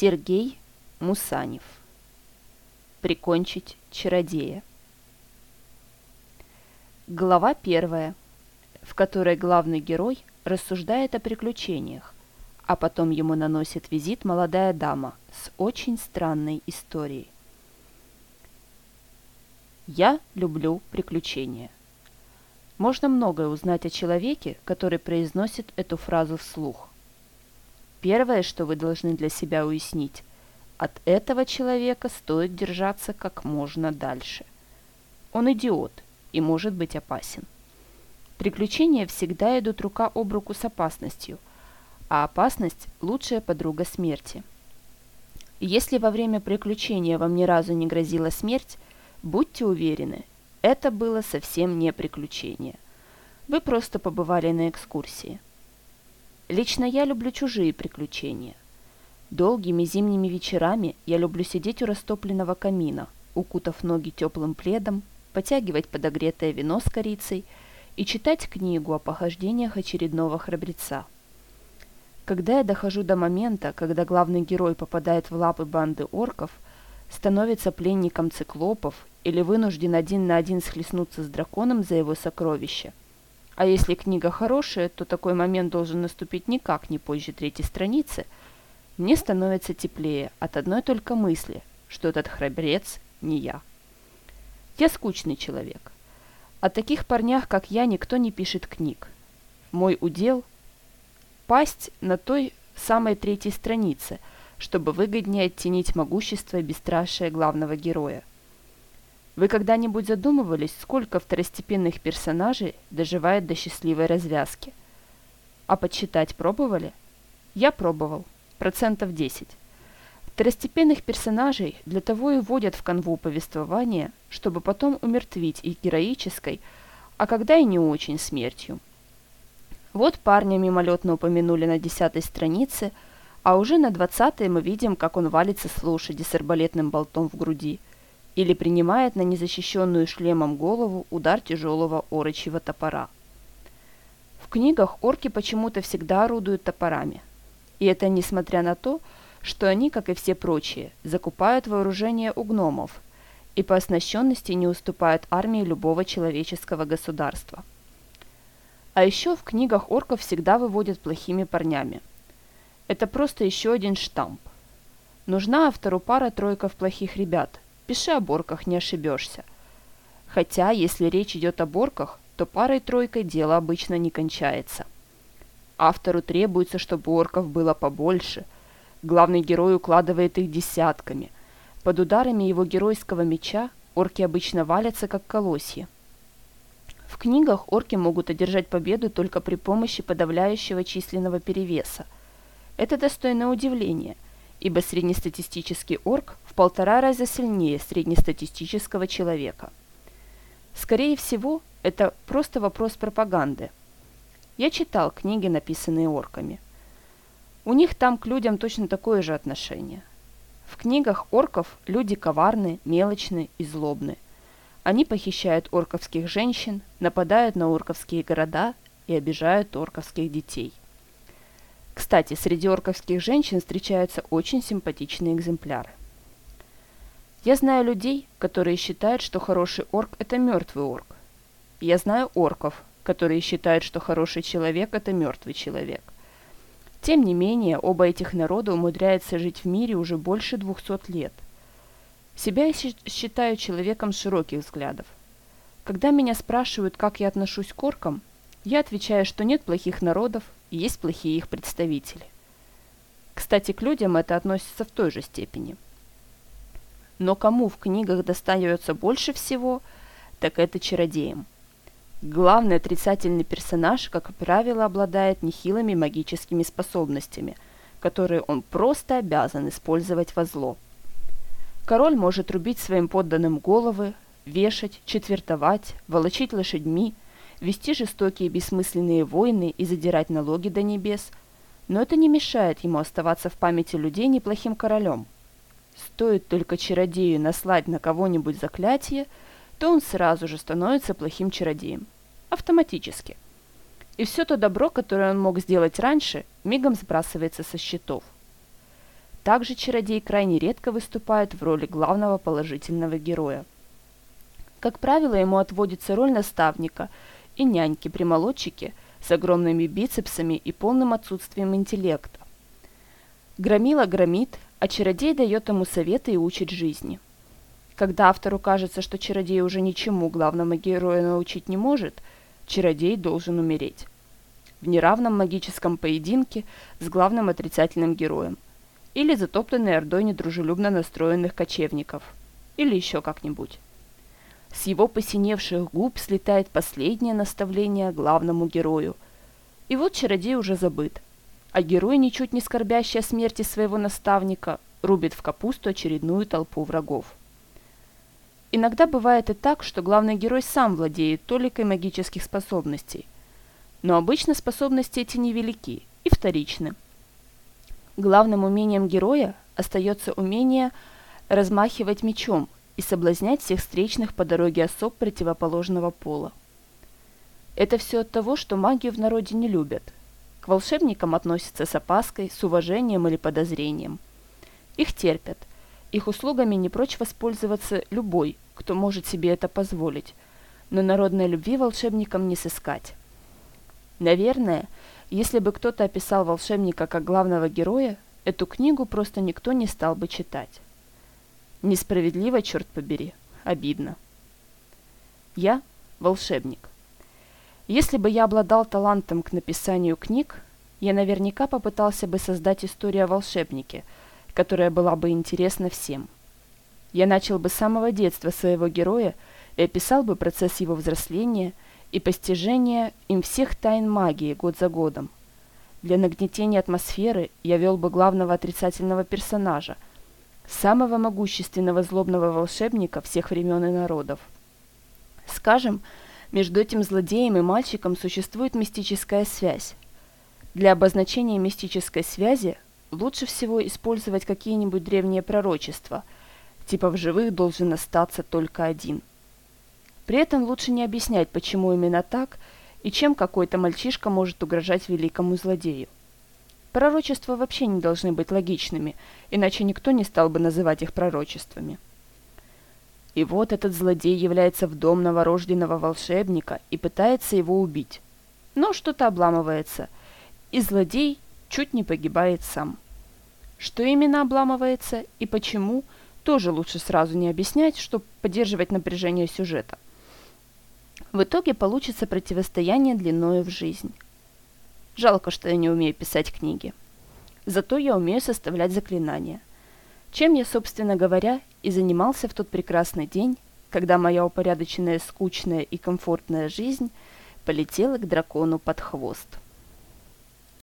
Сергей Мусанев. Прикончить чародея. Глава первая, в которой главный герой рассуждает о приключениях, а потом ему наносит визит молодая дама с очень странной историей. Я люблю приключения. Можно многое узнать о человеке, который произносит эту фразу вслух. Первое, что вы должны для себя уяснить, от этого человека стоит держаться как можно дальше. Он идиот и может быть опасен. Приключения всегда идут рука об руку с опасностью, а опасность – лучшая подруга смерти. Если во время приключения вам ни разу не грозила смерть, будьте уверены, это было совсем не приключение. Вы просто побывали на экскурсии – Лично я люблю чужие приключения. Долгими зимними вечерами я люблю сидеть у растопленного камина, укутав ноги теплым пледом, потягивать подогретое вино с корицей и читать книгу о похождениях очередного храбреца. Когда я дохожу до момента, когда главный герой попадает в лапы банды орков, становится пленником циклопов или вынужден один на один схлестнуться с драконом за его сокровища, а если книга хорошая, то такой момент должен наступить никак не позже третьей страницы. Мне становится теплее от одной только мысли, что этот храбрец не я. Я скучный человек. О таких парнях, как я, никто не пишет книг. Мой удел – пасть на той самой третьей странице, чтобы выгоднее оттенить могущество и бесстрашие главного героя. Вы когда-нибудь задумывались, сколько второстепенных персонажей доживает до счастливой развязки? А подсчитать пробовали? Я пробовал. Процентов 10. Второстепенных персонажей для того и вводят в канву повествования, чтобы потом умертвить их героической, а когда и не очень смертью. Вот парня мимолетно упомянули на десятой странице, а уже на двадцатой мы видим, как он валится с лошади с арбалетным болтом в груди – или принимает на незащищенную шлемом голову удар тяжелого орочьего топора. В книгах орки почему-то всегда орудуют топорами. И это несмотря на то, что они, как и все прочие, закупают вооружение у гномов и по оснащенности не уступают армии любого человеческого государства. А еще в книгах орков всегда выводят плохими парнями. Это просто еще один штамп. Нужна автору пара-тройка плохих ребят – Пиши о борках, не ошибешься. Хотя, если речь идет о борках, то парой-тройкой дело обычно не кончается. Автору требуется, чтобы орков было побольше. Главный герой укладывает их десятками. Под ударами его геройского меча орки обычно валятся, как колосья. В книгах орки могут одержать победу только при помощи подавляющего численного перевеса. Это достойное удивления – ибо среднестатистический орк в полтора раза сильнее среднестатистического человека. Скорее всего, это просто вопрос пропаганды. Я читал книги, написанные орками. У них там к людям точно такое же отношение. В книгах орков люди коварны, мелочны и злобны. Они похищают орковских женщин, нападают на орковские города и обижают орковских детей. Кстати, среди орковских женщин встречаются очень симпатичные экземпляры. Я знаю людей, которые считают, что хороший орк – это мертвый орк. Я знаю орков, которые считают, что хороший человек – это мертвый человек. Тем не менее, оба этих народа умудряются жить в мире уже больше двухсот лет. Себя я считаю человеком широких взглядов. Когда меня спрашивают, как я отношусь к оркам, я отвечаю, что нет плохих народов, и есть плохие их представители. Кстати, к людям это относится в той же степени. Но кому в книгах достается больше всего, так это чародеям. Главный отрицательный персонаж, как правило, обладает нехилыми магическими способностями, которые он просто обязан использовать во зло. Король может рубить своим подданным головы, вешать, четвертовать, волочить лошадьми – вести жестокие бессмысленные войны и задирать налоги до небес, но это не мешает ему оставаться в памяти людей неплохим королем. Стоит только чародею наслать на кого-нибудь заклятие, то он сразу же становится плохим чародеем. Автоматически. И все то добро, которое он мог сделать раньше, мигом сбрасывается со счетов. Также чародей крайне редко выступает в роли главного положительного героя. Как правило, ему отводится роль наставника и няньки-примолодчики с огромными бицепсами и полным отсутствием интеллекта. Громила громит, а чародей дает ему советы и учит жизни. Когда автору кажется, что чародей уже ничему главному герою научить не может, чародей должен умереть. В неравном магическом поединке с главным отрицательным героем. Или затопленной ордой недружелюбно настроенных кочевников. Или еще как-нибудь. С его посиневших губ слетает последнее наставление главному герою. И вот чародей уже забыт. А герой, ничуть не скорбящий о смерти своего наставника, рубит в капусту очередную толпу врагов. Иногда бывает и так, что главный герой сам владеет толикой магических способностей. Но обычно способности эти невелики и вторичны. Главным умением героя остается умение размахивать мечом и соблазнять всех встречных по дороге особ противоположного пола. Это все от того, что магию в народе не любят. К волшебникам относятся с опаской, с уважением или подозрением. Их терпят. Их услугами не прочь воспользоваться любой, кто может себе это позволить. Но народной любви волшебникам не сыскать. Наверное, если бы кто-то описал волшебника как главного героя, эту книгу просто никто не стал бы читать. Несправедливо, черт побери. Обидно. Я волшебник. Если бы я обладал талантом к написанию книг, я наверняка попытался бы создать историю о волшебнике, которая была бы интересна всем. Я начал бы с самого детства своего героя и описал бы процесс его взросления и постижения им всех тайн магии год за годом. Для нагнетения атмосферы я вел бы главного отрицательного персонажа – самого могущественного злобного волшебника всех времен и народов. Скажем, между этим злодеем и мальчиком существует мистическая связь. Для обозначения мистической связи лучше всего использовать какие-нибудь древние пророчества, типа в живых должен остаться только один. При этом лучше не объяснять, почему именно так и чем какой-то мальчишка может угрожать великому злодею. Пророчества вообще не должны быть логичными, иначе никто не стал бы называть их пророчествами. И вот этот злодей является в дом новорожденного волшебника и пытается его убить. Но что-то обламывается, и злодей чуть не погибает сам. Что именно обламывается и почему, тоже лучше сразу не объяснять, чтобы поддерживать напряжение сюжета. В итоге получится противостояние длиною в жизнь. Жалко, что я не умею писать книги. Зато я умею составлять заклинания. Чем я, собственно говоря, и занимался в тот прекрасный день, когда моя упорядоченная, скучная и комфортная жизнь полетела к дракону под хвост.